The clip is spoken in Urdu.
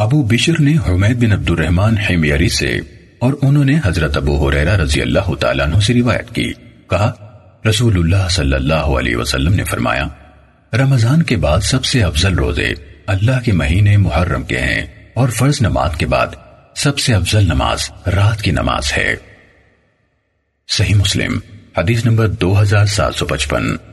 ابو بشر نے حمید بن عبد الرحمن حمیری سے اور انہوں نے حضرت ابو حریرہ رضی اللہ تعالیٰ عنہ سے روایت کی۔ کہا، رسول اللہ صلی اللہ علیہ وسلم نے فرمایا، رمضان کے بعد سب سے افضل روزے اللہ کے مہینے محرم کے ہیں اور فرض نماز کے بعد سب سے افضل نماز رات کی نماز ہے۔ صحیح مسلم، حدیث نمبر دو ہزار سات سو پچپن۔